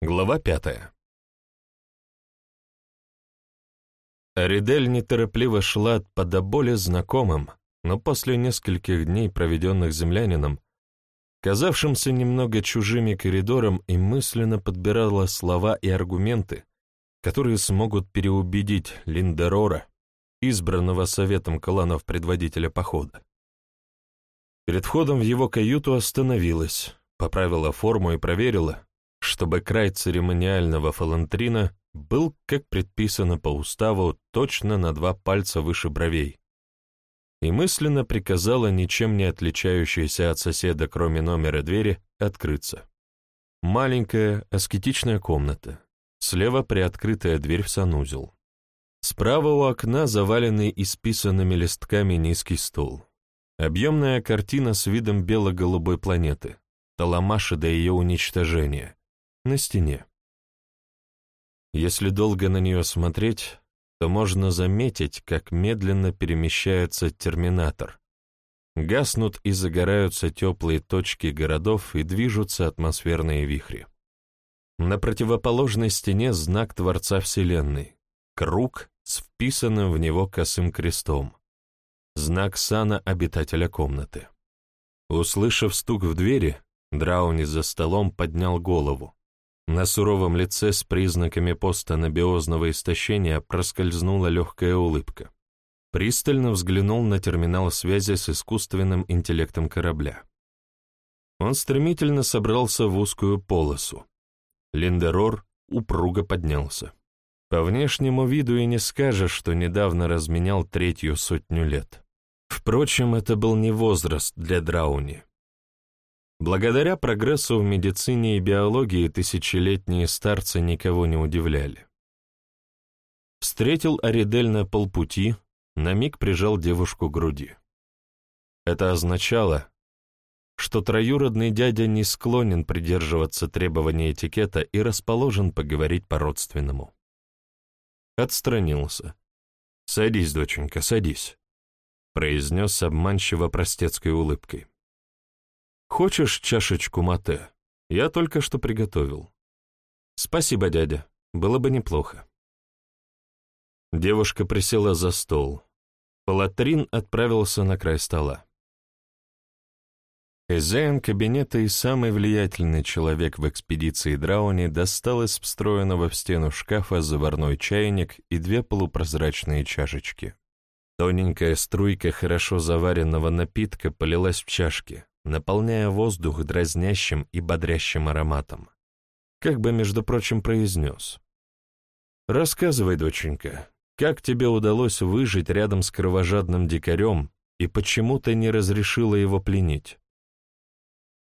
Глава пятая. Аридель неторопливо шла по до боли знакомым, но после нескольких дней, проведенных землянином, казавшимся немного чужими коридором и мысленно подбирала слова и аргументы, которые смогут переубедить Линдерора, избранного советом кланов предводителя похода. Перед входом в его каюту остановилась, поправила форму и проверила, чтобы край церемониального фалантрина был, как предписано по уставу, точно на два пальца выше бровей, и мысленно приказала ничем не отличающейся от соседа, кроме номера двери, открыться. Маленькая, аскетичная комната. Слева приоткрытая дверь в санузел. Справа у окна заваленный исписанными листками низкий стол. Объемная картина с видом бело-голубой планеты, Таламаши до ее уничтожения, на стене. Если долго на нее смотреть, то можно заметить, как медленно перемещается терминатор. Гаснут и загораются теплые точки городов и движутся атмосферные вихри. На противоположной стене знак Творца Вселенной — круг с вписанным в него косым крестом знак сана обитателя комнаты. Услышав стук в двери, Драуни за столом поднял голову. На суровом лице с признаками постанабиозного истощения проскользнула легкая улыбка. Пристально взглянул на терминал связи с искусственным интеллектом корабля. Он стремительно собрался в узкую полосу. Линдерор упруго поднялся. По внешнему виду и не скажешь, что недавно разменял третью сотню лет. Впрочем, это был не возраст для Драуни. Благодаря прогрессу в медицине и биологии тысячелетние старцы никого не удивляли. Встретил Аридель на полпути, на миг прижал девушку к груди. Это означало, что троюродный дядя не склонен придерживаться требований этикета и расположен поговорить по-родственному. Отстранился. «Садись, доченька, садись» произнес обманчиво простецкой улыбкой. «Хочешь чашечку мате? Я только что приготовил». «Спасибо, дядя. Было бы неплохо». Девушка присела за стол. Палатрин отправился на край стола. Хозяин кабинета и самый влиятельный человек в экспедиции Драуни достал из встроенного в стену шкафа заварной чайник и две полупрозрачные чашечки. Тоненькая струйка хорошо заваренного напитка полилась в чашки, наполняя воздух дразнящим и бодрящим ароматом. Как бы, между прочим, произнес. «Рассказывай, доченька, как тебе удалось выжить рядом с кровожадным дикарем и почему ты не разрешила его пленить?»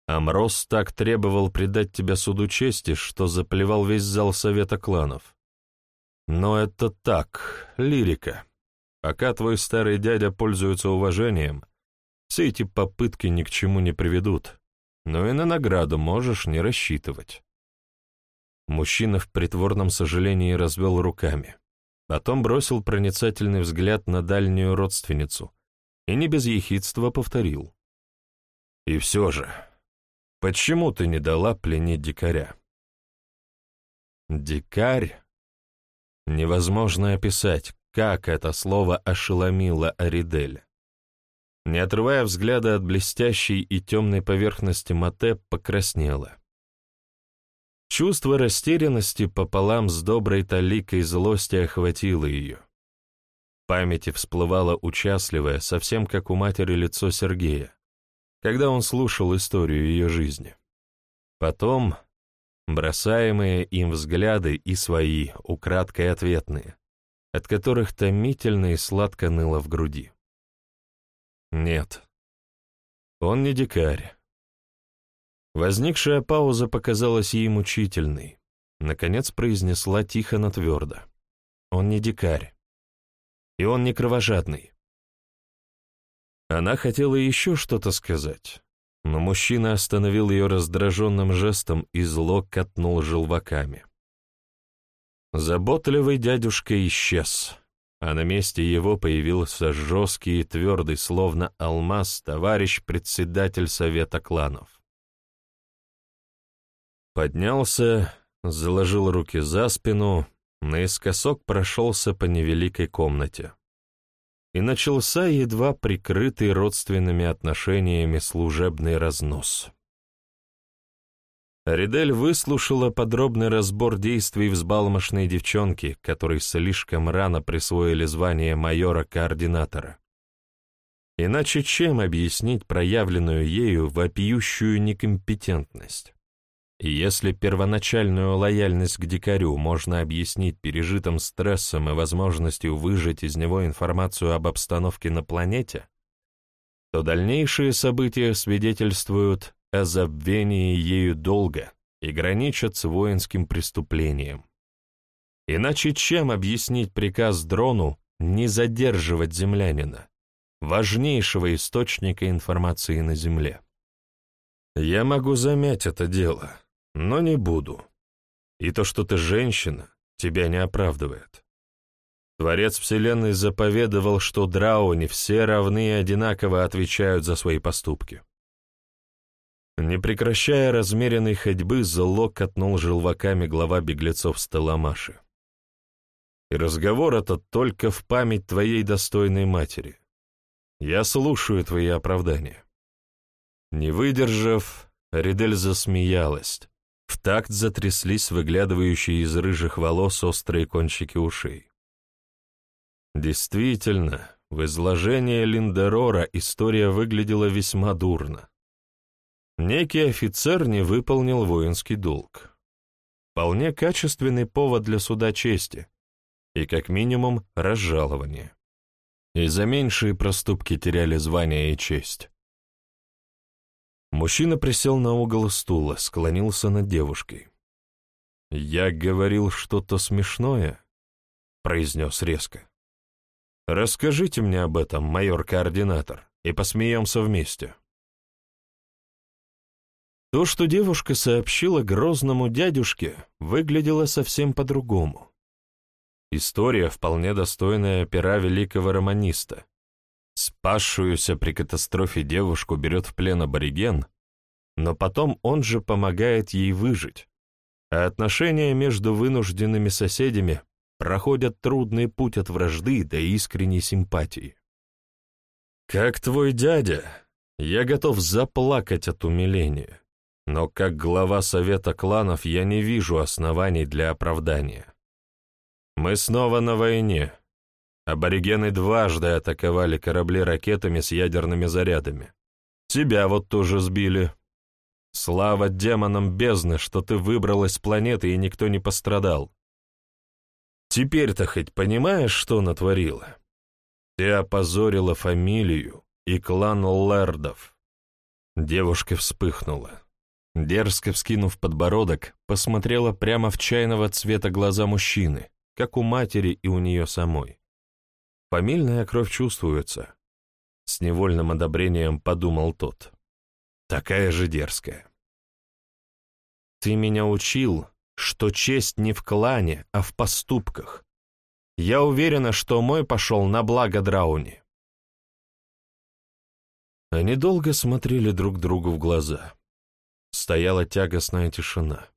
Амрос так требовал предать тебя суду чести, что заплевал весь зал совета кланов. Но это так, лирика. Пока твой старый дядя пользуется уважением, все эти попытки ни к чему не приведут, но и на награду можешь не рассчитывать. Мужчина в притворном сожалении развел руками, потом бросил проницательный взгляд на дальнюю родственницу и не без ехидства повторил. «И все же, почему ты не дала пленить дикаря?» «Дикарь?» Невозможно описать, как это слово ошеломило Аридель. Не отрывая взгляда от блестящей и темной поверхности Мате, покраснела. Чувство растерянности пополам с доброй таликой злости охватило ее. В памяти всплывало участливое, совсем как у матери лицо Сергея, когда он слушал историю ее жизни. Потом бросаемые им взгляды и свои, украдкой ответные от которых томительно и сладко ныло в груди. Нет, он не дикарь. Возникшая пауза показалась ей мучительной. Наконец произнесла тихо, но твердо. Он не дикарь. И он не кровожадный. Она хотела еще что-то сказать, но мужчина остановил ее раздраженным жестом и зло катнул желваками. Заботливый дядюшка исчез, а на месте его появился жесткий и твердый, словно алмаз, товарищ-председатель совета кланов. Поднялся, заложил руки за спину, наискосок прошелся по невеликой комнате. И начался едва прикрытый родственными отношениями служебный разнос. Ридель выслушала подробный разбор действий взбалмошной девчонки, которой слишком рано присвоили звание майора-координатора. Иначе чем объяснить проявленную ею вопиющую некомпетентность? И если первоначальную лояльность к дикарю можно объяснить пережитым стрессом и возможностью выжать из него информацию об обстановке на планете, то дальнейшие события свидетельствуют о забвении ею долга и граничат с воинским преступлением. Иначе чем объяснить приказ дрону не задерживать землянина, важнейшего источника информации на Земле? Я могу замять это дело, но не буду. И то, что ты женщина, тебя не оправдывает. Творец Вселенной заповедовал, что драуни все равны и одинаково отвечают за свои поступки. Не прекращая размеренной ходьбы, зло катнул желваками глава беглецов Стелламаши. И разговор этот только в память твоей достойной матери. Я слушаю твои оправдания. Не выдержав, Ридель засмеялась. В такт затряслись выглядывающие из рыжих волос острые кончики ушей. Действительно, в изложении Линдерора история выглядела весьма дурно. Некий офицер не выполнил воинский долг. Вполне качественный повод для суда чести и, как минимум, разжалование. И за меньшие проступки теряли звание и честь. Мужчина присел на угол стула, склонился над девушкой. «Я говорил что-то смешное?» — произнес резко. «Расскажите мне об этом, майор-координатор, и посмеемся вместе». То, что девушка сообщила грозному дядюшке, выглядело совсем по-другому. История, вполне достойная пера великого романиста. Спасшуюся при катастрофе девушку берет в плен абориген, но потом он же помогает ей выжить, а отношения между вынужденными соседями проходят трудный путь от вражды до искренней симпатии. «Как твой дядя, я готов заплакать от умиления. Но как глава Совета кланов я не вижу оснований для оправдания. Мы снова на войне. Аборигены дважды атаковали корабли ракетами с ядерными зарядами. Тебя вот тоже сбили. Слава демонам бездны, что ты выбралась с планеты и никто не пострадал. Теперь-то хоть понимаешь, что натворила? Ты опозорила фамилию и клан Лэрдов. Девушка вспыхнула. Дерзко вскинув подбородок, посмотрела прямо в чайного цвета глаза мужчины, как у матери и у нее самой. Фамильная кровь чувствуется. С невольным одобрением подумал тот. Такая же дерзкая. Ты меня учил, что честь не в клане, а в поступках. Я уверена, что мой пошел на благо Драуни. Они долго смотрели друг другу в глаза. Стояла тягостная тишина.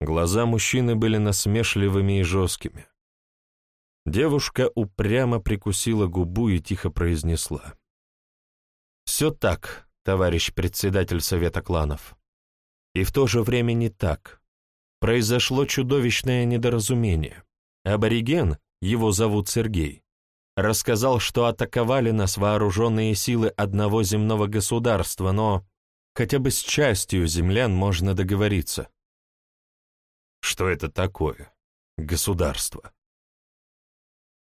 Глаза мужчины были насмешливыми и жесткими. Девушка упрямо прикусила губу и тихо произнесла. «Все так, товарищ председатель Совета кланов. И в то же время не так. Произошло чудовищное недоразумение. Абориген, его зовут Сергей, рассказал, что атаковали нас вооруженные силы одного земного государства, но Хотя бы с частью землян можно договориться. Что это такое? Государство.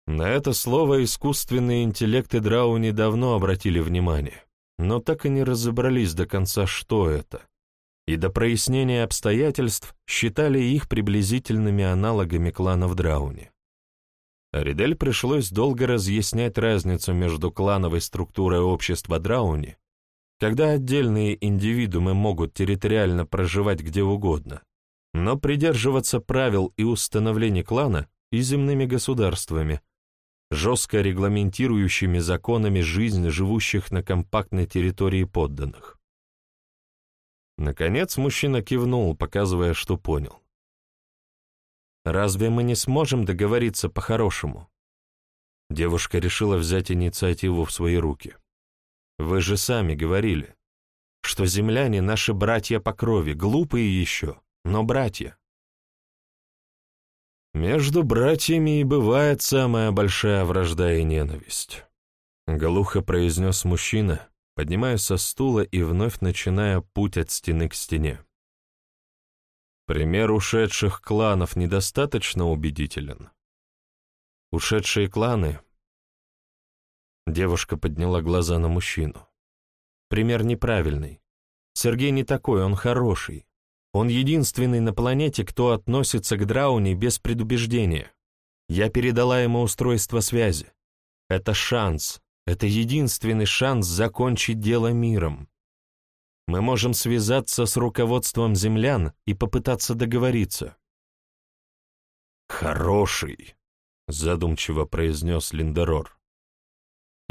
На это слово искусственные интеллекты Драуни давно обратили внимание, но так и не разобрались до конца, что это, и до прояснения обстоятельств считали их приблизительными аналогами кланов Драуни. Ридель пришлось долго разъяснять разницу между клановой структурой общества Драуни когда отдельные индивидуумы могут территориально проживать где угодно, но придерживаться правил и установлений клана и земными государствами, жестко регламентирующими законами жизнь живущих на компактной территории подданных. Наконец мужчина кивнул, показывая, что понял. Разве мы не сможем договориться по-хорошему?» Девушка решила взять инициативу в свои руки. «Вы же сами говорили, что земляне — наши братья по крови, глупые еще, но братья». «Между братьями и бывает самая большая вражда и ненависть», — глухо произнес мужчина, поднимаясь со стула и вновь начиная путь от стены к стене. Пример ушедших кланов недостаточно убедителен. Ушедшие кланы... Девушка подняла глаза на мужчину. Пример неправильный. Сергей не такой, он хороший. Он единственный на планете, кто относится к Драуне без предубеждения. Я передала ему устройство связи. Это шанс, это единственный шанс закончить дело миром мы можем связаться с руководством землян и попытаться договориться. «Хороший», — задумчиво произнес Линдерор.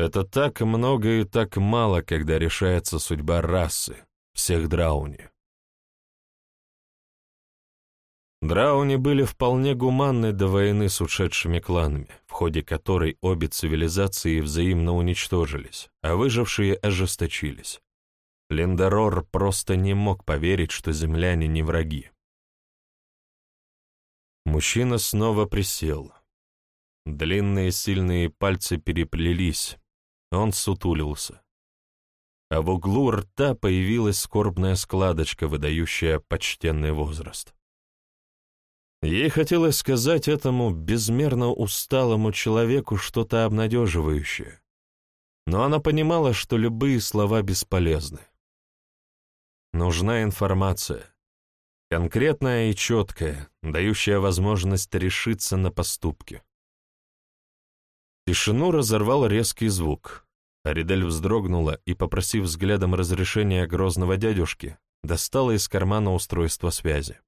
«Это так много и так мало, когда решается судьба расы, всех драуни». Драуни были вполне гуманны до войны с ушедшими кланами, в ходе которой обе цивилизации взаимно уничтожились, а выжившие ожесточились. Лендерор просто не мог поверить, что земляне не враги. Мужчина снова присел. Длинные сильные пальцы переплелись, он сутулился. А в углу рта появилась скорбная складочка, выдающая почтенный возраст. Ей хотелось сказать этому безмерно усталому человеку что-то обнадеживающее, но она понимала, что любые слова бесполезны. Нужна информация. Конкретная и четкая, дающая возможность решиться на поступки. Тишину разорвал резкий звук. Аридель вздрогнула и, попросив взглядом разрешения грозного дядюшки, достала из кармана устройство связи.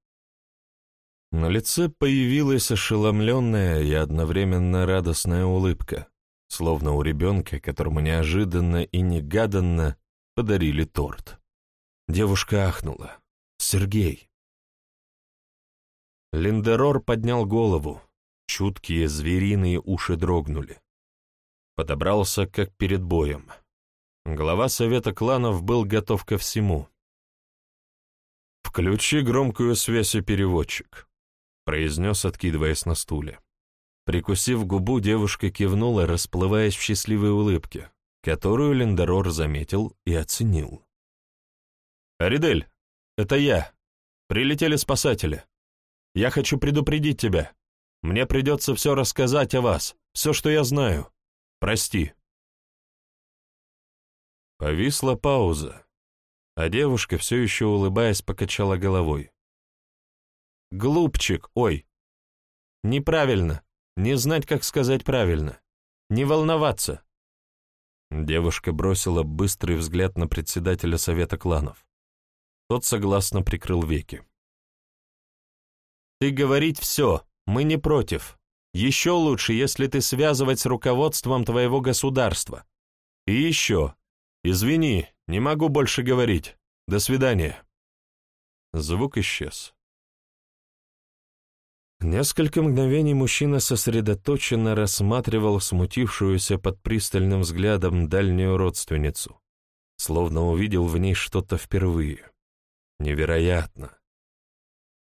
На лице появилась ошеломленная и одновременно радостная улыбка, словно у ребенка, которому неожиданно и негаданно подарили торт. Девушка ахнула. «Сергей!» Линдерор поднял голову. Чуткие звериные уши дрогнули. Подобрался, как перед боем. Глава совета кланов был готов ко всему. «Включи громкую связь и переводчик», — произнес, откидываясь на стуле. Прикусив губу, девушка кивнула, расплываясь в счастливой улыбке, которую Лендерор заметил и оценил. «Аридель, это я. Прилетели спасатели. Я хочу предупредить тебя. Мне придется все рассказать о вас, все, что я знаю. Прости». Повисла пауза, а девушка, все еще улыбаясь, покачала головой. «Глупчик, ой! Неправильно, не знать, как сказать правильно, не волноваться». Девушка бросила быстрый взгляд на председателя совета кланов. Тот согласно прикрыл веки. «Ты говорить все, мы не против. Еще лучше, если ты связывать с руководством твоего государства. И еще, извини, не могу больше говорить. До свидания». Звук исчез. Несколько мгновений мужчина сосредоточенно рассматривал смутившуюся под пристальным взглядом дальнюю родственницу, словно увидел в ней что-то впервые. Невероятно.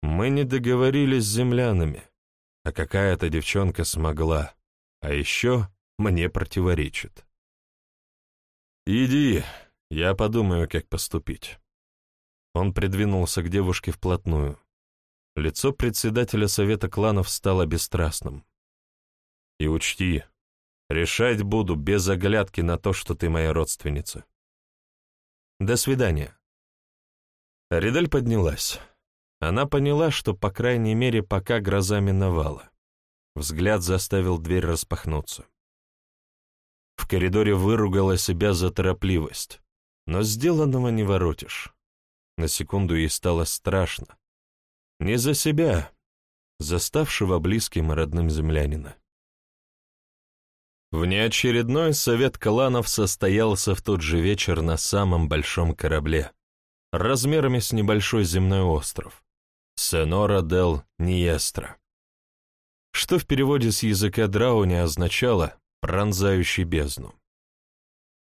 Мы не договорились с землянами, а какая-то девчонка смогла, а еще мне противоречит. «Иди, я подумаю, как поступить». Он придвинулся к девушке вплотную. Лицо председателя совета кланов стало бесстрастным. «И учти, решать буду без оглядки на то, что ты моя родственница. До свидания». Ридель поднялась. Она поняла, что, по крайней мере, пока гроза миновала. Взгляд заставил дверь распахнуться. В коридоре выругала себя за торопливость, но сделанного не воротишь. На секунду ей стало страшно. Не за себя, за ставшего близким и родным землянина. Внеочередной совет кланов состоялся в тот же вечер на самом большом корабле, размерами с небольшой земной остров, Сенора дел Ниестро. что в переводе с языка драуни означало «пронзающий бездну».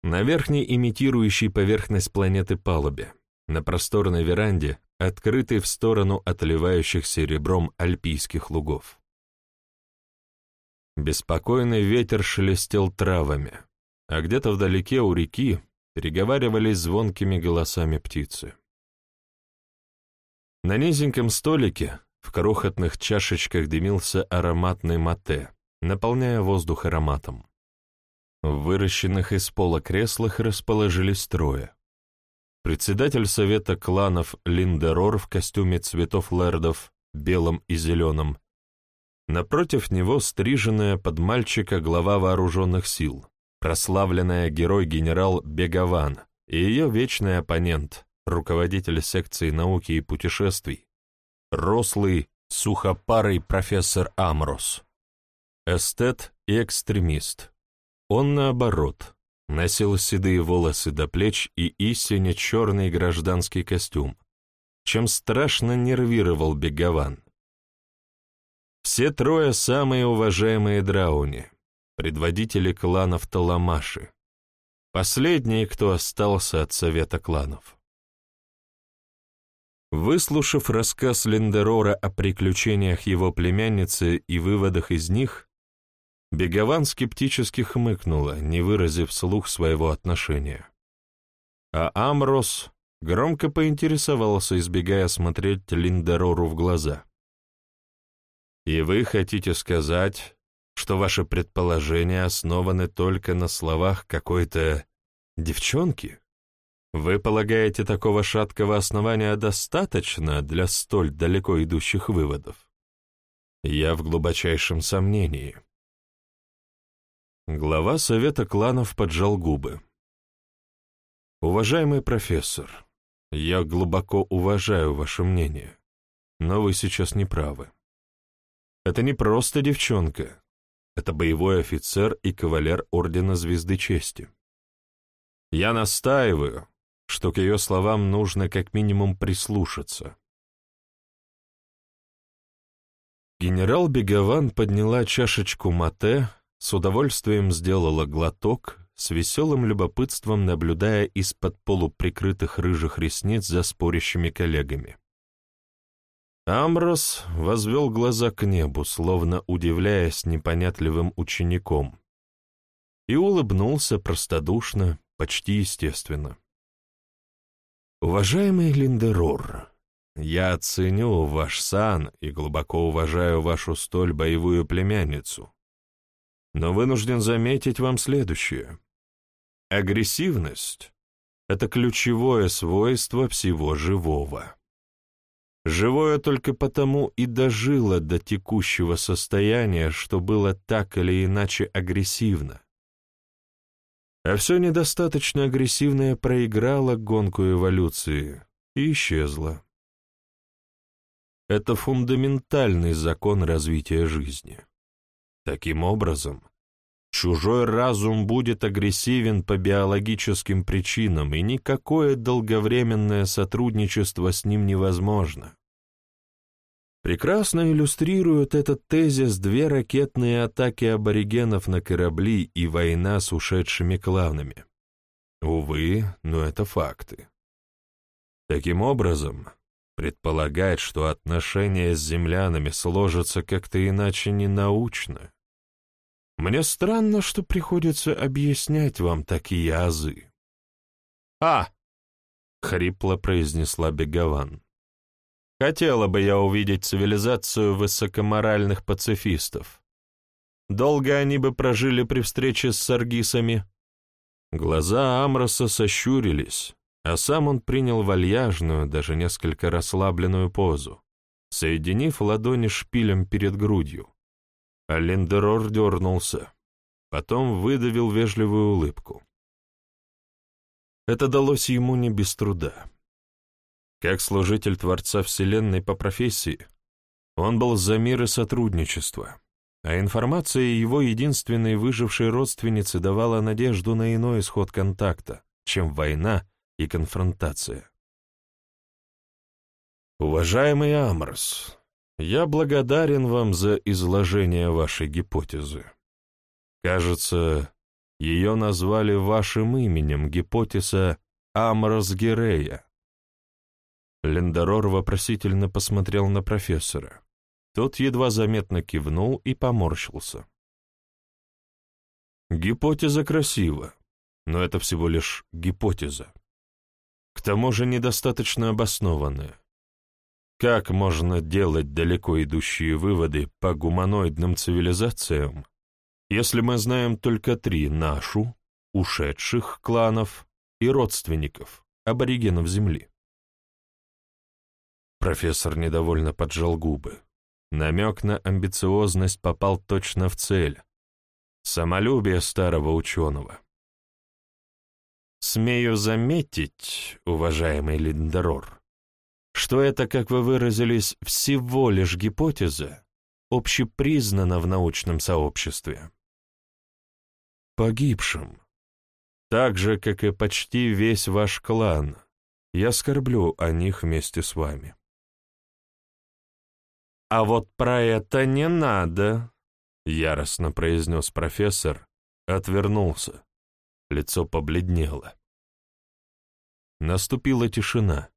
На верхней имитирующей поверхность планеты палубе, на просторной веранде, открытой в сторону отливающих серебром альпийских лугов. Беспокойный ветер шелестел травами, а где-то вдалеке у реки переговаривались звонкими голосами птицы. На низеньком столике в крохотных чашечках дымился ароматный мате, наполняя воздух ароматом. В выращенных из пола креслах расположились трое. Председатель совета кланов Линдерор в костюме цветов лэрдов, белом и зеленом. Напротив него стриженная под мальчика глава вооруженных сил, прославленная герой-генерал Бегаван и ее вечный оппонент, руководитель секции науки и путешествий, рослый, сухопарый профессор Амрос. Эстет и экстремист. Он, наоборот, носил седые волосы до плеч и истинно черный гражданский костюм, чем страшно нервировал Бегован. Все трое самые уважаемые драуни, предводители кланов Таламаши, последние, кто остался от совета кланов. Выслушав рассказ Лендерора о приключениях его племянницы и выводах из них, Бегован скептически хмыкнула, не выразив вслух своего отношения. А Амрос громко поинтересовался, избегая смотреть Линдерору в глаза. «И вы хотите сказать, что ваши предположения основаны только на словах какой-то девчонки?» Вы полагаете, такого шаткого основания достаточно для столь далеко идущих выводов? Я в глубочайшем сомнении. Глава Совета кланов поджал губы. Уважаемый профессор, я глубоко уважаю ваше мнение, но вы сейчас не правы. Это не просто девчонка, это боевой офицер и кавалер Ордена Звезды Чести. Я настаиваю, что к ее словам нужно как минимум прислушаться. Генерал Бегован подняла чашечку мате, с удовольствием сделала глоток, с веселым любопытством наблюдая из-под полуприкрытых рыжих ресниц за спорящими коллегами. Амброс возвел глаза к небу, словно удивляясь непонятливым учеником, и улыбнулся простодушно, почти естественно. Уважаемый Линдерор, я ценю ваш сан и глубоко уважаю вашу столь боевую племянницу, но вынужден заметить вам следующее. Агрессивность — это ключевое свойство всего живого. Живое только потому и дожило до текущего состояния, что было так или иначе агрессивно а все недостаточно агрессивное проиграло гонку эволюции и исчезло. Это фундаментальный закон развития жизни. Таким образом, чужой разум будет агрессивен по биологическим причинам, и никакое долговременное сотрудничество с ним невозможно. Прекрасно иллюстрируют этот тезис две ракетные атаки аборигенов на корабли и война с ушедшими кланами. Увы, но это факты. Таким образом, предполагать, что отношения с землянами сложатся как-то иначе не научно. Мне странно, что приходится объяснять вам такие азы. «А!» — хрипло произнесла Бегован. Хотела бы я увидеть цивилизацию высокоморальных пацифистов. Долго они бы прожили при встрече с саргисами. Глаза Амроса сощурились, а сам он принял вальяжную, даже несколько расслабленную позу, соединив ладони шпилем перед грудью. А Линдерор дернулся, потом выдавил вежливую улыбку. Это далось ему не без труда. Как служитель Творца Вселенной по профессии, он был за мир и сотрудничество, а информация его единственной выжившей родственницы давала надежду на иной исход контакта, чем война и конфронтация. «Уважаемый Амрос, я благодарен вам за изложение вашей гипотезы. Кажется, ее назвали вашим именем, гипотеза Амросгерея. Лендорор вопросительно посмотрел на профессора. Тот едва заметно кивнул и поморщился. Гипотеза красива, но это всего лишь гипотеза. К тому же недостаточно обоснованная. Как можно делать далеко идущие выводы по гуманоидным цивилизациям, если мы знаем только три — нашу, ушедших кланов и родственников, аборигенов Земли? Профессор недовольно поджал губы. Намек на амбициозность попал точно в цель. Самолюбие старого ученого. Смею заметить, уважаемый Линдерор, что это, как вы выразились, всего лишь гипотеза, общепризнана в научном сообществе. Погибшим, так же, как и почти весь ваш клан, я скорблю о них вместе с вами. «А вот про это не надо», — яростно произнес профессор, отвернулся. Лицо побледнело. Наступила тишина,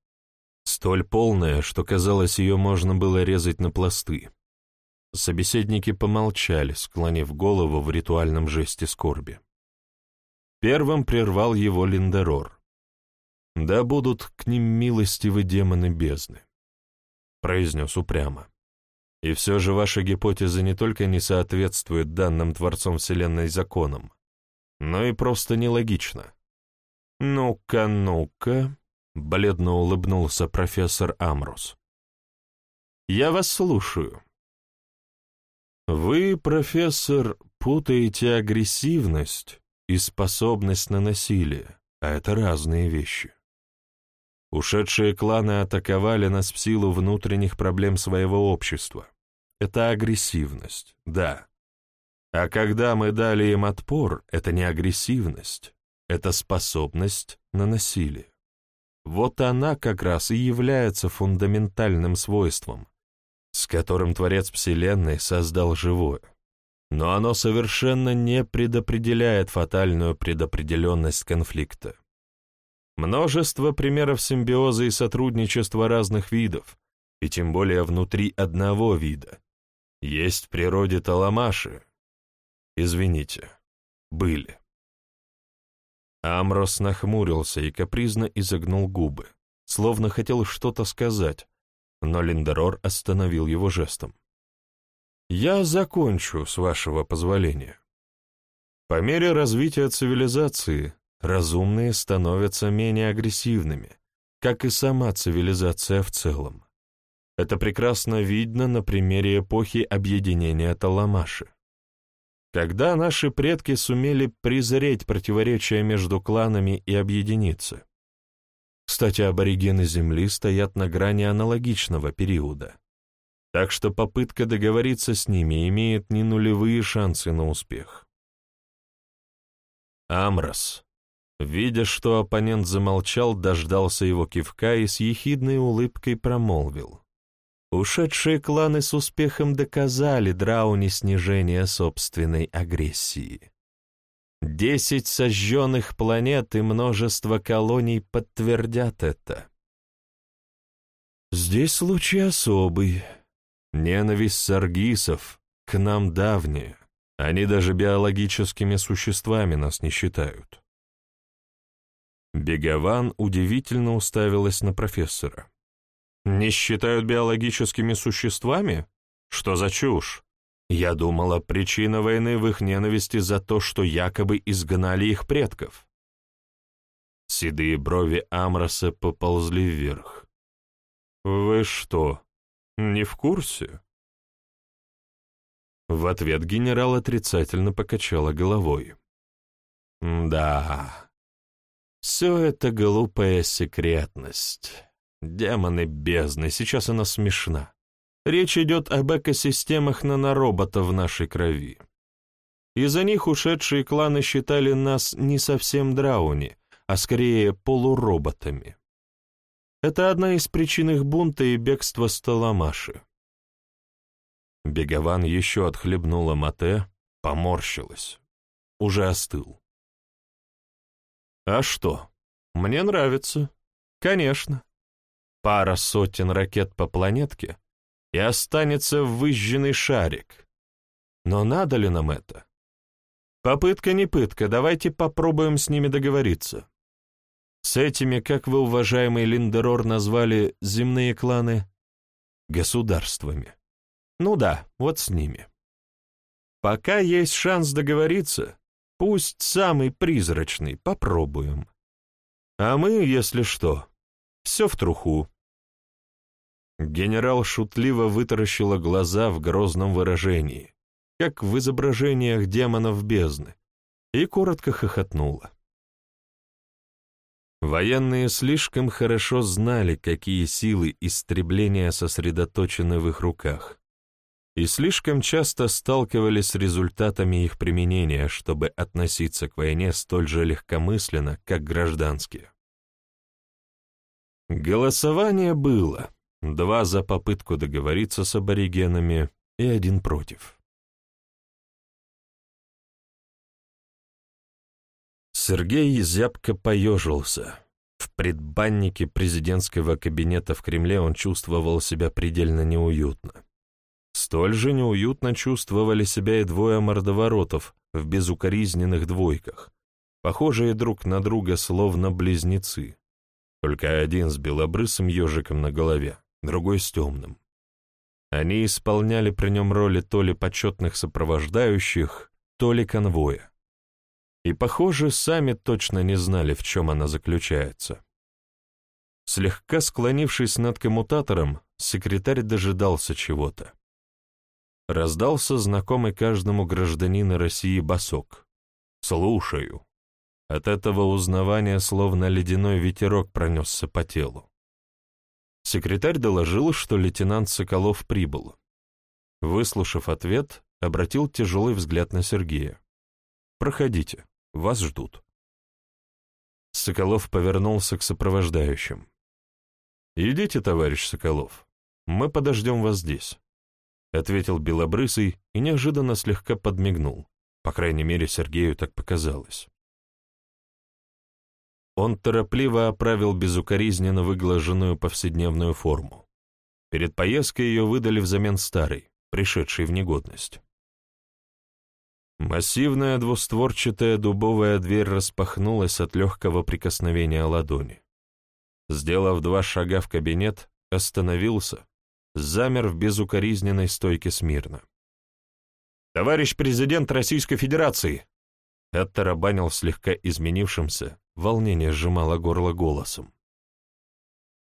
столь полная, что, казалось, ее можно было резать на пласты. Собеседники помолчали, склонив голову в ритуальном жесте скорби. Первым прервал его Линдерор. «Да будут к ним милостивы демоны бездны», — произнес упрямо. И все же ваша гипотеза не только не соответствует данным Творцом Вселенной законам, но и просто нелогична. «Ну-ка, ну-ка», — бледно улыбнулся профессор Амрус. «Я вас слушаю». «Вы, профессор, путаете агрессивность и способность на насилие, а это разные вещи. Ушедшие кланы атаковали нас в силу внутренних проблем своего общества. Это агрессивность, да. А когда мы дали им отпор, это не агрессивность, это способность на насилие. Вот она как раз и является фундаментальным свойством, с которым Творец Вселенной создал живое. Но оно совершенно не предопределяет фатальную предопределенность конфликта. Множество примеров симбиоза и сотрудничества разных видов, и тем более внутри одного вида. Есть в природе таламаши. Извините, были. Амрос нахмурился и капризно изогнул губы, словно хотел что-то сказать, но Линдерор остановил его жестом. «Я закончу, с вашего позволения. По мере развития цивилизации разумные становятся менее агрессивными, как и сама цивилизация в целом. Это прекрасно видно на примере эпохи объединения Таламаши. Когда наши предки сумели презреть противоречия между кланами и объединиться. Кстати, аборигены Земли стоят на грани аналогичного периода. Так что попытка договориться с ними имеет не нулевые шансы на успех. Амрос, Видя, что оппонент замолчал, дождался его кивка и с ехидной улыбкой промолвил. Ушедшие кланы с успехом доказали Драуне снижение собственной агрессии. Десять сожженных планет и множество колоний подтвердят это. Здесь случай особый. Ненависть саргисов к нам давняя. Они даже биологическими существами нас не считают. Бегован удивительно уставилась на профессора. «Не считают биологическими существами? Что за чушь? Я думала, причина войны в их ненависти за то, что якобы изгнали их предков». Седые брови Амроса поползли вверх. «Вы что, не в курсе?» В ответ генерал отрицательно покачала головой. «Да, все это глупая секретность. Демоны бездны, сейчас она смешна. Речь идет об экосистемах нанороботов в нашей крови. Из-за них ушедшие кланы считали нас не совсем драуни, а скорее полуроботами. Это одна из причин их бунта и бегства Сталамаши. Бегован еще отхлебнула мате, поморщилась. Уже остыл. «А что? Мне нравится. Конечно. Пара сотен ракет по планетке, и останется выжженный шарик. Но надо ли нам это? Попытка не пытка, давайте попробуем с ними договориться. С этими, как вы, уважаемый Линдерор, назвали земные кланы? Государствами. Ну да, вот с ними. Пока есть шанс договориться, пусть самый призрачный, попробуем. А мы, если что, все в труху. Генерал шутливо вытаращила глаза в грозном выражении, как в изображениях демонов бездны, и коротко хохотнула. Военные слишком хорошо знали, какие силы истребления сосредоточены в их руках, и слишком часто сталкивались с результатами их применения, чтобы относиться к войне столь же легкомысленно, как гражданские. Голосование было. Два за попытку договориться с аборигенами и один против. Сергей зябко поежился. В предбаннике президентского кабинета в Кремле он чувствовал себя предельно неуютно. Столь же неуютно чувствовали себя и двое мордоворотов в безукоризненных двойках, похожие друг на друга словно близнецы, только один с белобрысым ежиком на голове другой с темным. Они исполняли при нем роли то ли почетных сопровождающих, то ли конвоя. И, похоже, сами точно не знали, в чем она заключается. Слегка склонившись над коммутатором, секретарь дожидался чего-то. Раздался знакомый каждому гражданину России босок. «Слушаю». От этого узнавания словно ледяной ветерок пронесся по телу. Секретарь доложил, что лейтенант Соколов прибыл. Выслушав ответ, обратил тяжелый взгляд на Сергея. «Проходите, вас ждут». Соколов повернулся к сопровождающим. «Идите, товарищ Соколов, мы подождем вас здесь», — ответил Белобрысый и неожиданно слегка подмигнул. По крайней мере, Сергею так показалось. Он торопливо оправил безукоризненно выглаженную повседневную форму. Перед поездкой ее выдали взамен старой, пришедшей в негодность. Массивная двустворчатая дубовая дверь распахнулась от легкого прикосновения ладони. Сделав два шага в кабинет, остановился, замер в безукоризненной стойке смирно. «Товарищ президент Российской Федерации!» оттарабанил слегка изменившимся, волнение сжимало горло голосом.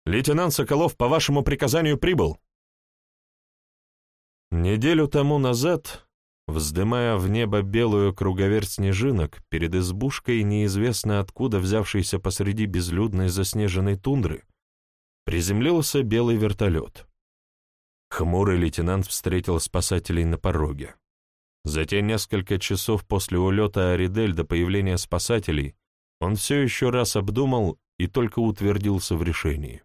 «Лейтенант Соколов по вашему приказанию прибыл!» Неделю тому назад, вздымая в небо белую круговерть снежинок, перед избушкой, неизвестно откуда взявшейся посреди безлюдной заснеженной тундры, приземлился белый вертолет. Хмурый лейтенант встретил спасателей на пороге. За те несколько часов после улета Аридель до появления спасателей он все еще раз обдумал и только утвердился в решении.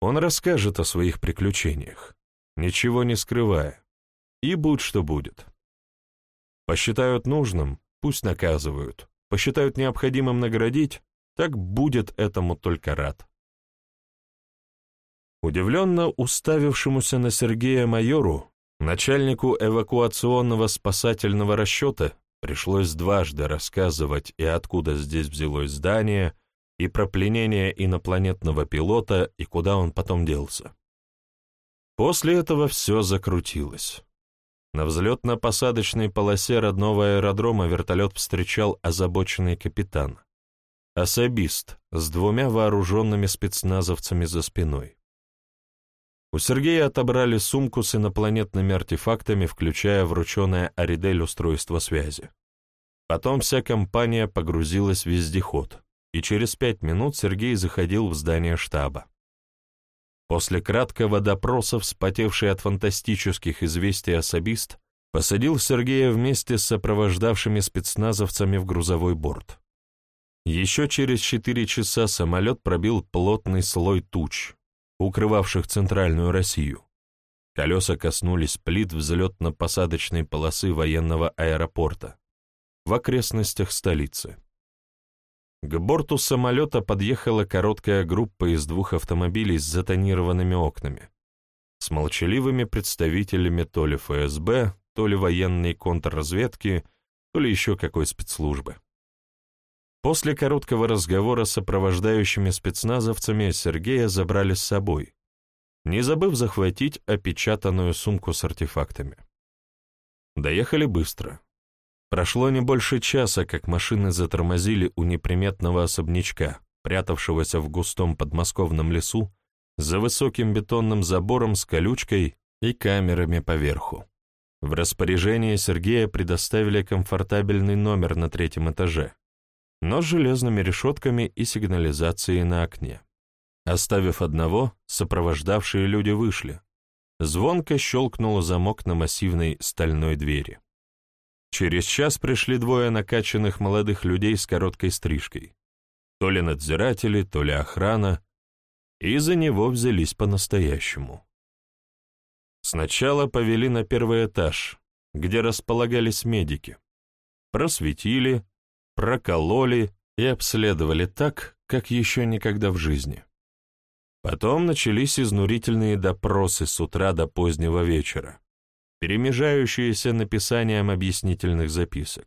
Он расскажет о своих приключениях, ничего не скрывая, и будь что будет. Посчитают нужным, пусть наказывают, посчитают необходимым наградить, так будет этому только рад. Удивленно уставившемуся на Сергея майору, начальнику эвакуационного спасательного расчета, Пришлось дважды рассказывать и откуда здесь взялось здание, и про пленение инопланетного пилота, и куда он потом делся. После этого все закрутилось. На взлетно-посадочной полосе родного аэродрома вертолет встречал озабоченный капитан, особист с двумя вооруженными спецназовцами за спиной. У Сергея отобрали сумку с инопланетными артефактами, включая врученное Аридель устройство связи. Потом вся компания погрузилась в вездеход, и через пять минут Сергей заходил в здание штаба. После краткого допроса, вспотевший от фантастических известий особист, посадил Сергея вместе с сопровождавшими спецназовцами в грузовой борт. Еще через четыре часа самолет пробил плотный слой туч, укрывавших центральную Россию, Колеса коснулись плит взлетно-посадочной полосы военного аэропорта в окрестностях столицы. К борту самолета подъехала короткая группа из двух автомобилей с затонированными окнами, с молчаливыми представителями то ли ФСБ, то ли военной контрразведки, то ли еще какой спецслужбы. После короткого разговора с сопровождающими спецназовцами Сергея забрали с собой, не забыв захватить опечатанную сумку с артефактами. Доехали быстро. Прошло не больше часа, как машины затормозили у неприметного особнячка, прятавшегося в густом подмосковном лесу, за высоким бетонным забором с колючкой и камерами поверху. В распоряжение Сергея предоставили комфортабельный номер на третьем этаже, но с железными решетками и сигнализацией на окне. Оставив одного, сопровождавшие люди вышли. Звонко щелкнул замок на массивной стальной двери. Через час пришли двое накачанных молодых людей с короткой стрижкой. То ли надзиратели, то ли охрана, и за него взялись по-настоящему. Сначала повели на первый этаж, где располагались медики. Просветили, прокололи и обследовали так, как еще никогда в жизни. Потом начались изнурительные допросы с утра до позднего вечера, перемежающиеся написанием объяснительных записок.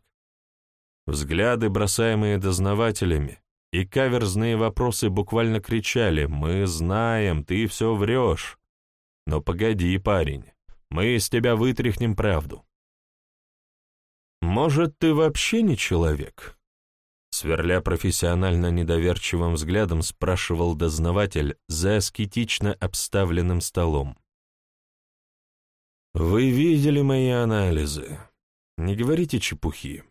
Взгляды, бросаемые дознавателями, и каверзные вопросы буквально кричали «Мы знаем, ты все врешь». Но погоди, парень, мы из тебя вытряхнем правду. Может, ты вообще не человек? Сверля профессионально недоверчивым взглядом, спрашивал дознаватель за аскетично обставленным столом. «Вы видели мои анализы. Не говорите чепухи».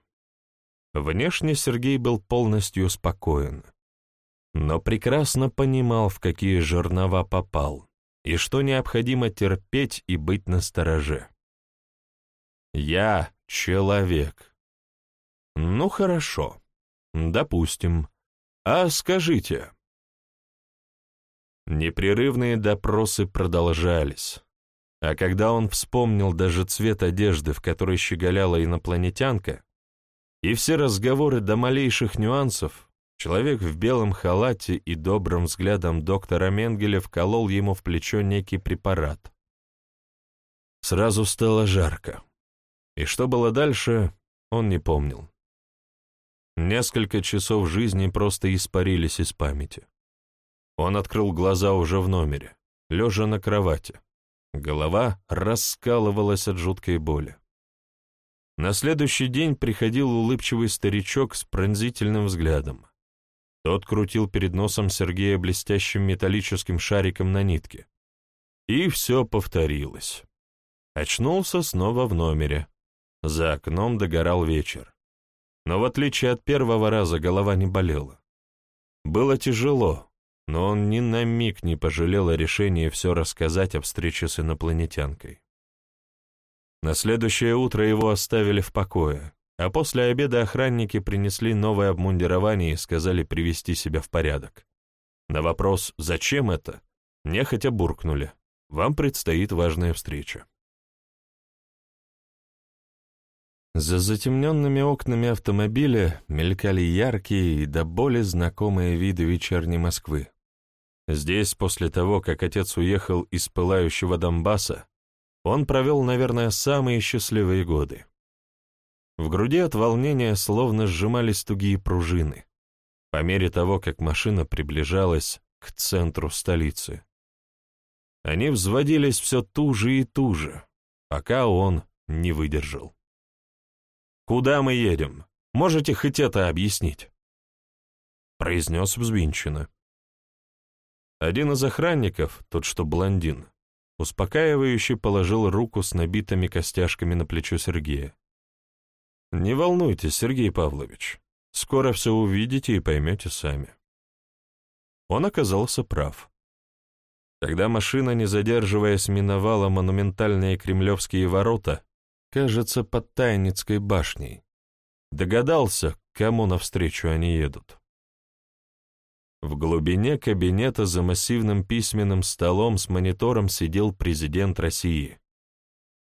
Внешне Сергей был полностью спокоен, но прекрасно понимал, в какие жернова попал, и что необходимо терпеть и быть настороже. «Я человек». «Ну, хорошо». Допустим. А скажите... Непрерывные допросы продолжались. А когда он вспомнил даже цвет одежды, в которой щеголяла инопланетянка, и все разговоры до малейших нюансов, человек в белом халате и добрым взглядом доктора Менгеля вколол ему в плечо некий препарат. Сразу стало жарко. И что было дальше, он не помнил. Несколько часов жизни просто испарились из памяти. Он открыл глаза уже в номере, лежа на кровати. Голова раскалывалась от жуткой боли. На следующий день приходил улыбчивый старичок с пронзительным взглядом. Тот крутил перед носом Сергея блестящим металлическим шариком на нитке. И все повторилось. Очнулся снова в номере. За окном догорал вечер. Но в отличие от первого раза голова не болела. Было тяжело, но он ни на миг не пожалел о решении все рассказать о встрече с инопланетянкой. На следующее утро его оставили в покое, а после обеда охранники принесли новое обмундирование и сказали привести себя в порядок. На вопрос «Зачем это?» нехотя буркнули. «Вам предстоит важная встреча». За затемненными окнами автомобиля мелькали яркие и до боли знакомые виды вечерней Москвы. Здесь, после того, как отец уехал из пылающего Донбасса, он провел, наверное, самые счастливые годы. В груди от волнения словно сжимались тугие пружины, по мере того, как машина приближалась к центру столицы. Они взводились все туже и туже, пока он не выдержал. «Куда мы едем? Можете хоть это объяснить?» Произнес взвинченно. Один из охранников, тот что блондин, успокаивающе положил руку с набитыми костяшками на плечо Сергея. «Не волнуйтесь, Сергей Павлович, скоро все увидите и поймете сами». Он оказался прав. Когда машина, не задерживаясь, миновала монументальные кремлевские ворота, кажется, под Тайницкой башней. Догадался, кому навстречу они едут. В глубине кабинета за массивным письменным столом с монитором сидел президент России.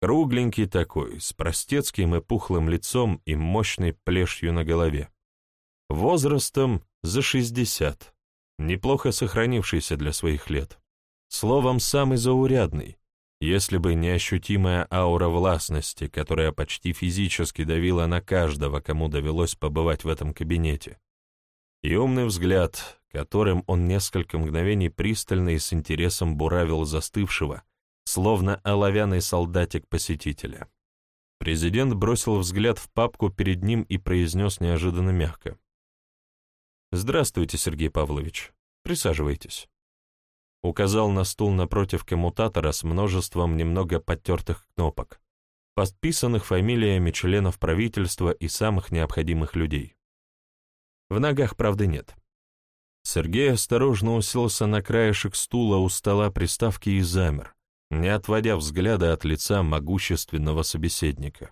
Кругленький такой, с простецким и пухлым лицом и мощной плешью на голове. Возрастом за шестьдесят, неплохо сохранившийся для своих лет. Словом, самый заурядный, если бы не ощутимая аура властности, которая почти физически давила на каждого, кому довелось побывать в этом кабинете. И умный взгляд, которым он несколько мгновений пристально и с интересом буравил застывшего, словно оловянный солдатик посетителя. Президент бросил взгляд в папку перед ним и произнес неожиданно мягко. «Здравствуйте, Сергей Павлович. Присаживайтесь». Указал на стул напротив коммутатора с множеством немного подтертых кнопок, подписанных фамилиями членов правительства и самых необходимых людей. В ногах, правда, нет. Сергей осторожно уселся на краешек стула у стола приставки и замер, не отводя взгляда от лица могущественного собеседника.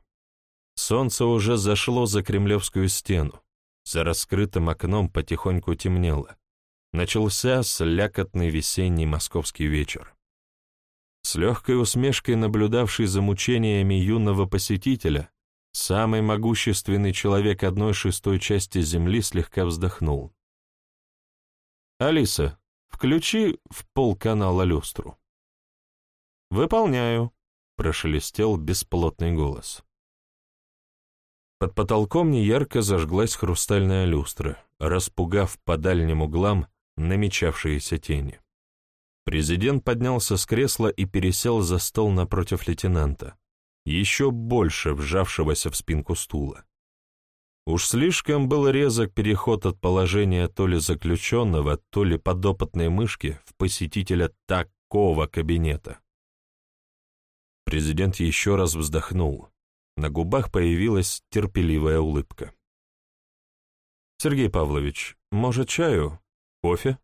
Солнце уже зашло за кремлевскую стену, за раскрытым окном потихоньку темнело. Начался слякотный весенний московский вечер. С легкой усмешкой наблюдавший за мучениями юного посетителя, самый могущественный человек одной шестой части Земли слегка вздохнул. «Алиса, включи в полканала люстру». «Выполняю», — прошелестел бесплотный голос. Под потолком неярко зажглась хрустальная люстра, распугав по дальним углам намечавшиеся тени. Президент поднялся с кресла и пересел за стол напротив лейтенанта, еще больше вжавшегося в спинку стула. Уж слишком был резок переход от положения то ли заключенного, то ли подопытной мышки в посетителя такого кабинета. Президент еще раз вздохнул. На губах появилась терпеливая улыбка. «Сергей Павлович, может, чаю? Кофе?»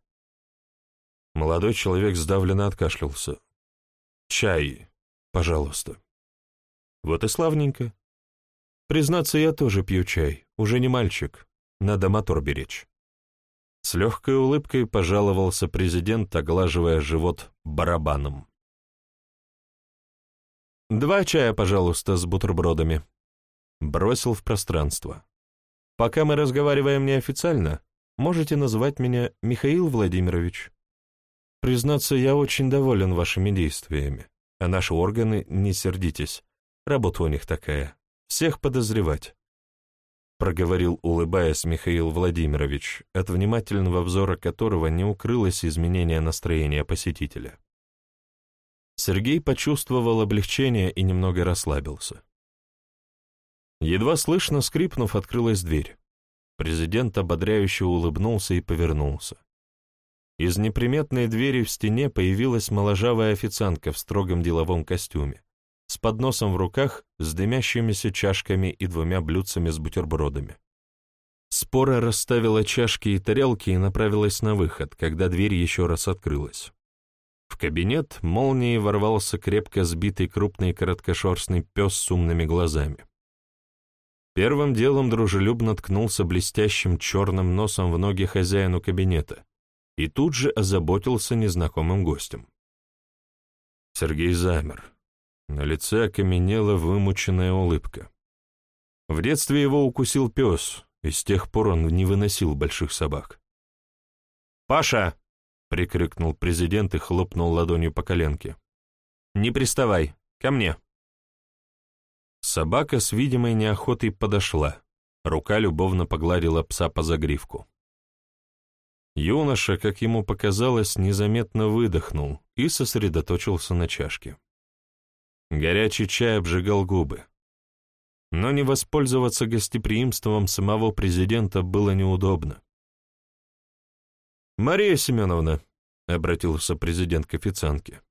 Молодой человек сдавленно откашлялся. «Чай, пожалуйста». «Вот и славненько. Признаться, я тоже пью чай, уже не мальчик, надо мотор беречь». С легкой улыбкой пожаловался президент, оглаживая живот барабаном. «Два чая, пожалуйста, с бутербродами». Бросил в пространство. «Пока мы разговариваем неофициально, можете называть меня Михаил Владимирович. Признаться, я очень доволен вашими действиями, а наши органы, не сердитесь, работа у них такая, всех подозревать». Проговорил, улыбаясь, Михаил Владимирович, от внимательного взора которого не укрылось изменение настроения посетителя. Сергей почувствовал облегчение и немного расслабился. Едва слышно скрипнув, открылась дверь. Президент ободряюще улыбнулся и повернулся. Из неприметной двери в стене появилась моложавая официантка в строгом деловом костюме, с подносом в руках, с дымящимися чашками и двумя блюдцами с бутербродами. Спора расставила чашки и тарелки и направилась на выход, когда дверь еще раз открылась. В кабинет молнией ворвался крепко сбитый крупный короткошерстный пес с умными глазами. Первым делом дружелюбно ткнулся блестящим черным носом в ноги хозяину кабинета и тут же озаботился незнакомым гостем. Сергей замер. На лице окаменела вымученная улыбка. В детстве его укусил пес, и с тех пор он не выносил больших собак. «Паша!» — прикрикнул президент и хлопнул ладонью по коленке. «Не приставай, ко мне!» Собака с видимой неохотой подошла. Рука любовно погладила пса по загривку. Юноша, как ему показалось, незаметно выдохнул и сосредоточился на чашке. Горячий чай обжигал губы. Но не воспользоваться гостеприимством самого президента было неудобно. «Мария Семеновна», — обратился президент к официантке,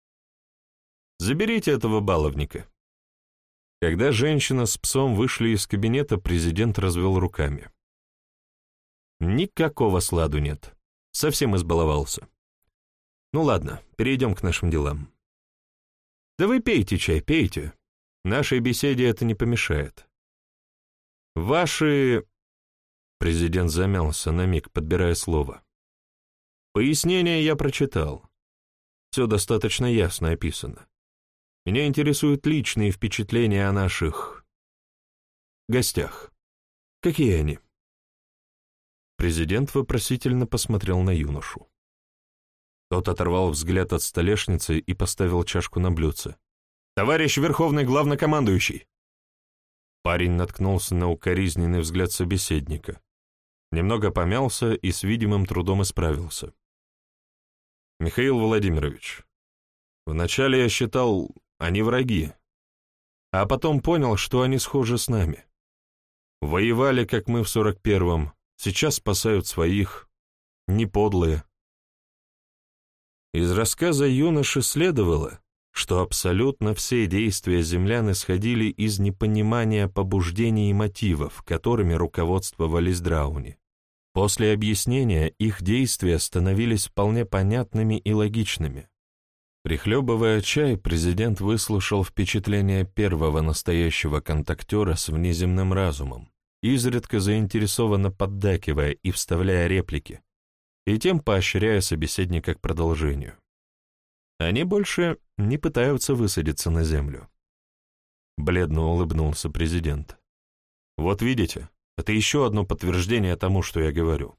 — «заберите этого баловника». Когда женщина с псом вышли из кабинета, президент развел руками. «Никакого сладу нет. Совсем избаловался. Ну ладно, перейдем к нашим делам. Да вы пейте чай, пейте. Нашей беседе это не помешает. Ваши...» Президент замялся на миг, подбирая слово. Пояснение я прочитал. Все достаточно ясно описано. Меня интересуют личные впечатления о наших... гостях. Какие они?» Президент вопросительно посмотрел на юношу. Тот оторвал взгляд от столешницы и поставил чашку на блюдце. «Товарищ Верховный Главнокомандующий!» Парень наткнулся на укоризненный взгляд собеседника. Немного помялся и с видимым трудом исправился. «Михаил Владимирович, вначале я считал, они враги, а потом понял, что они схожи с нами. Воевали, как мы в сорок первом, сейчас спасают своих, не подлые. Из рассказа юноши следовало, что абсолютно все действия землян исходили из непонимания побуждений и мотивов, которыми руководствовались драуни. После объяснения их действия становились вполне понятными и логичными. Прихлебывая чай, президент выслушал впечатление первого настоящего контактера с внеземным разумом, изредка заинтересованно поддакивая и вставляя реплики, и тем поощряя собеседника к продолжению. Они больше не пытаются высадиться на землю. Бледно улыбнулся президент. Вот видите, это еще одно подтверждение тому, что я говорю.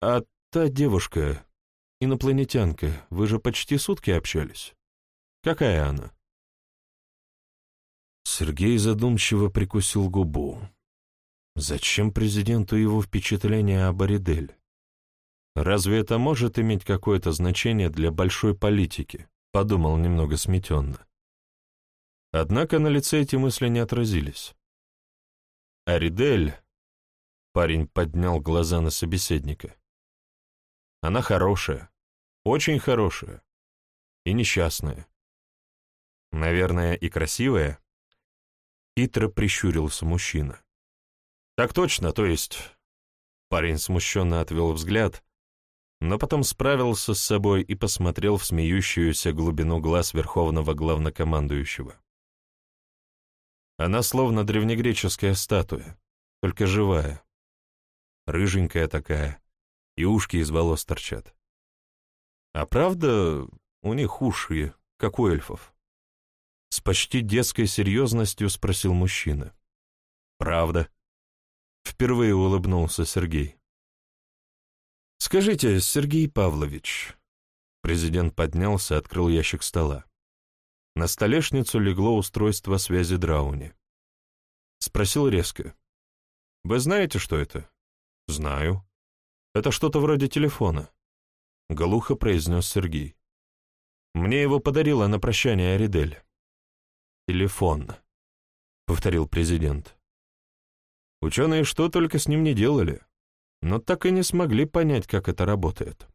А та девушка, инопланетянка, вы же почти сутки общались. Какая она? Сергей задумчиво прикусил губу. Зачем президенту его впечатление об Аридель? Разве это может иметь какое-то значение для большой политики? Подумал немного сметенно. Однако на лице эти мысли не отразились. Аридель, парень поднял глаза на собеседника. Она хорошая, очень хорошая и несчастная. Наверное, и красивая. Итро прищурился мужчина. Так точно, то есть... Парень смущенно отвел взгляд, но потом справился с собой и посмотрел в смеющуюся глубину глаз верховного главнокомандующего. Она словно древнегреческая статуя, только живая. Рыженькая такая, и ушки из волос торчат. А правда, у них уши, как у эльфов? С почти детской серьезностью спросил мужчина. Правда. Впервые улыбнулся Сергей. «Скажите, Сергей Павлович...» Президент поднялся, открыл ящик стола. На столешницу легло устройство связи Драуни. Спросил резко. «Вы знаете, что это?» «Знаю. Это что-то вроде телефона», — глухо произнес Сергей. «Мне его подарила на прощание Аридель». «Телефон», — повторил президент. Ученые что только с ним не делали, но так и не смогли понять, как это работает.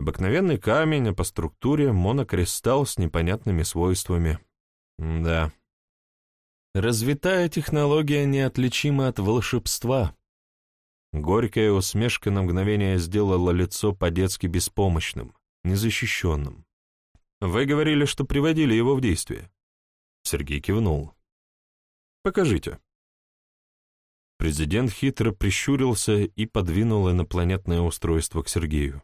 Обыкновенный камень, а по структуре монокристалл с непонятными свойствами. да. Развитая технология неотличима от волшебства. Горькая усмешка на мгновение сделала лицо по-детски беспомощным, незащищенным. «Вы говорили, что приводили его в действие?» Сергей кивнул. «Покажите». Президент хитро прищурился и подвинул инопланетное устройство к Сергею.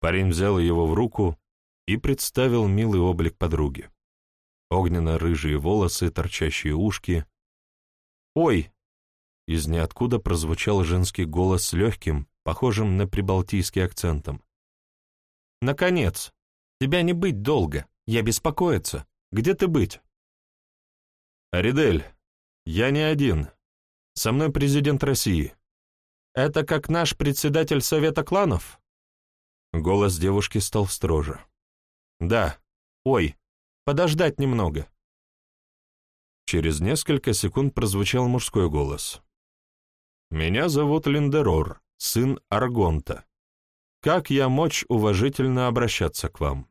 Парень взял его в руку и представил милый облик подруги. Огненно-рыжие волосы, торчащие ушки. «Ой!» Из ниоткуда прозвучал женский голос с легким, похожим на прибалтийский акцентом. «Наконец! Тебя не быть долго! Я беспокоиться! Где ты быть?» «Аридель, я не один. Со мной президент России. Это как наш председатель Совета кланов? Голос девушки стал строже. Да. Ой, подождать немного. Через несколько секунд прозвучал мужской голос. «Меня зовут Линдерор, сын Аргонта. Как я мочь уважительно обращаться к вам?»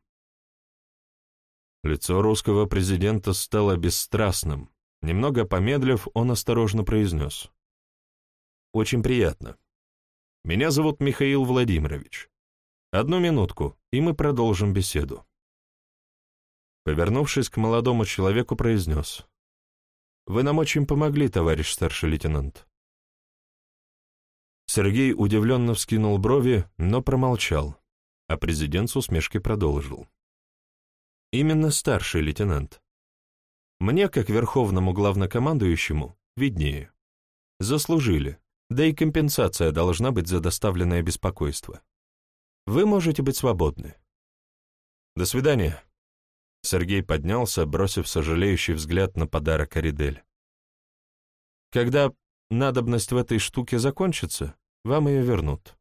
Лицо русского президента стало бесстрастным, Немного помедлив, он осторожно произнес. «Очень приятно. Меня зовут Михаил Владимирович. Одну минутку, и мы продолжим беседу». Повернувшись к молодому человеку, произнес. «Вы нам очень помогли, товарищ старший лейтенант. Сергей удивленно вскинул брови, но промолчал, а президент с усмешкой продолжил. Именно старший лейтенант. Мне, как верховному главнокомандующему, виднее. Заслужили, да и компенсация должна быть за доставленное беспокойство. Вы можете быть свободны. До свидания. Сергей поднялся, бросив сожалеющий взгляд на подарок Аридель. Когда надобность в этой штуке закончится, вам ее вернут.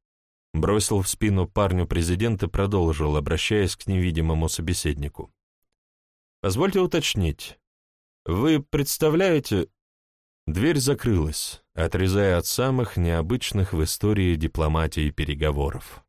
Бросил в спину парню президент и продолжил, обращаясь к невидимому собеседнику. «Позвольте уточнить. Вы представляете...» Дверь закрылась, отрезая от самых необычных в истории дипломатии переговоров.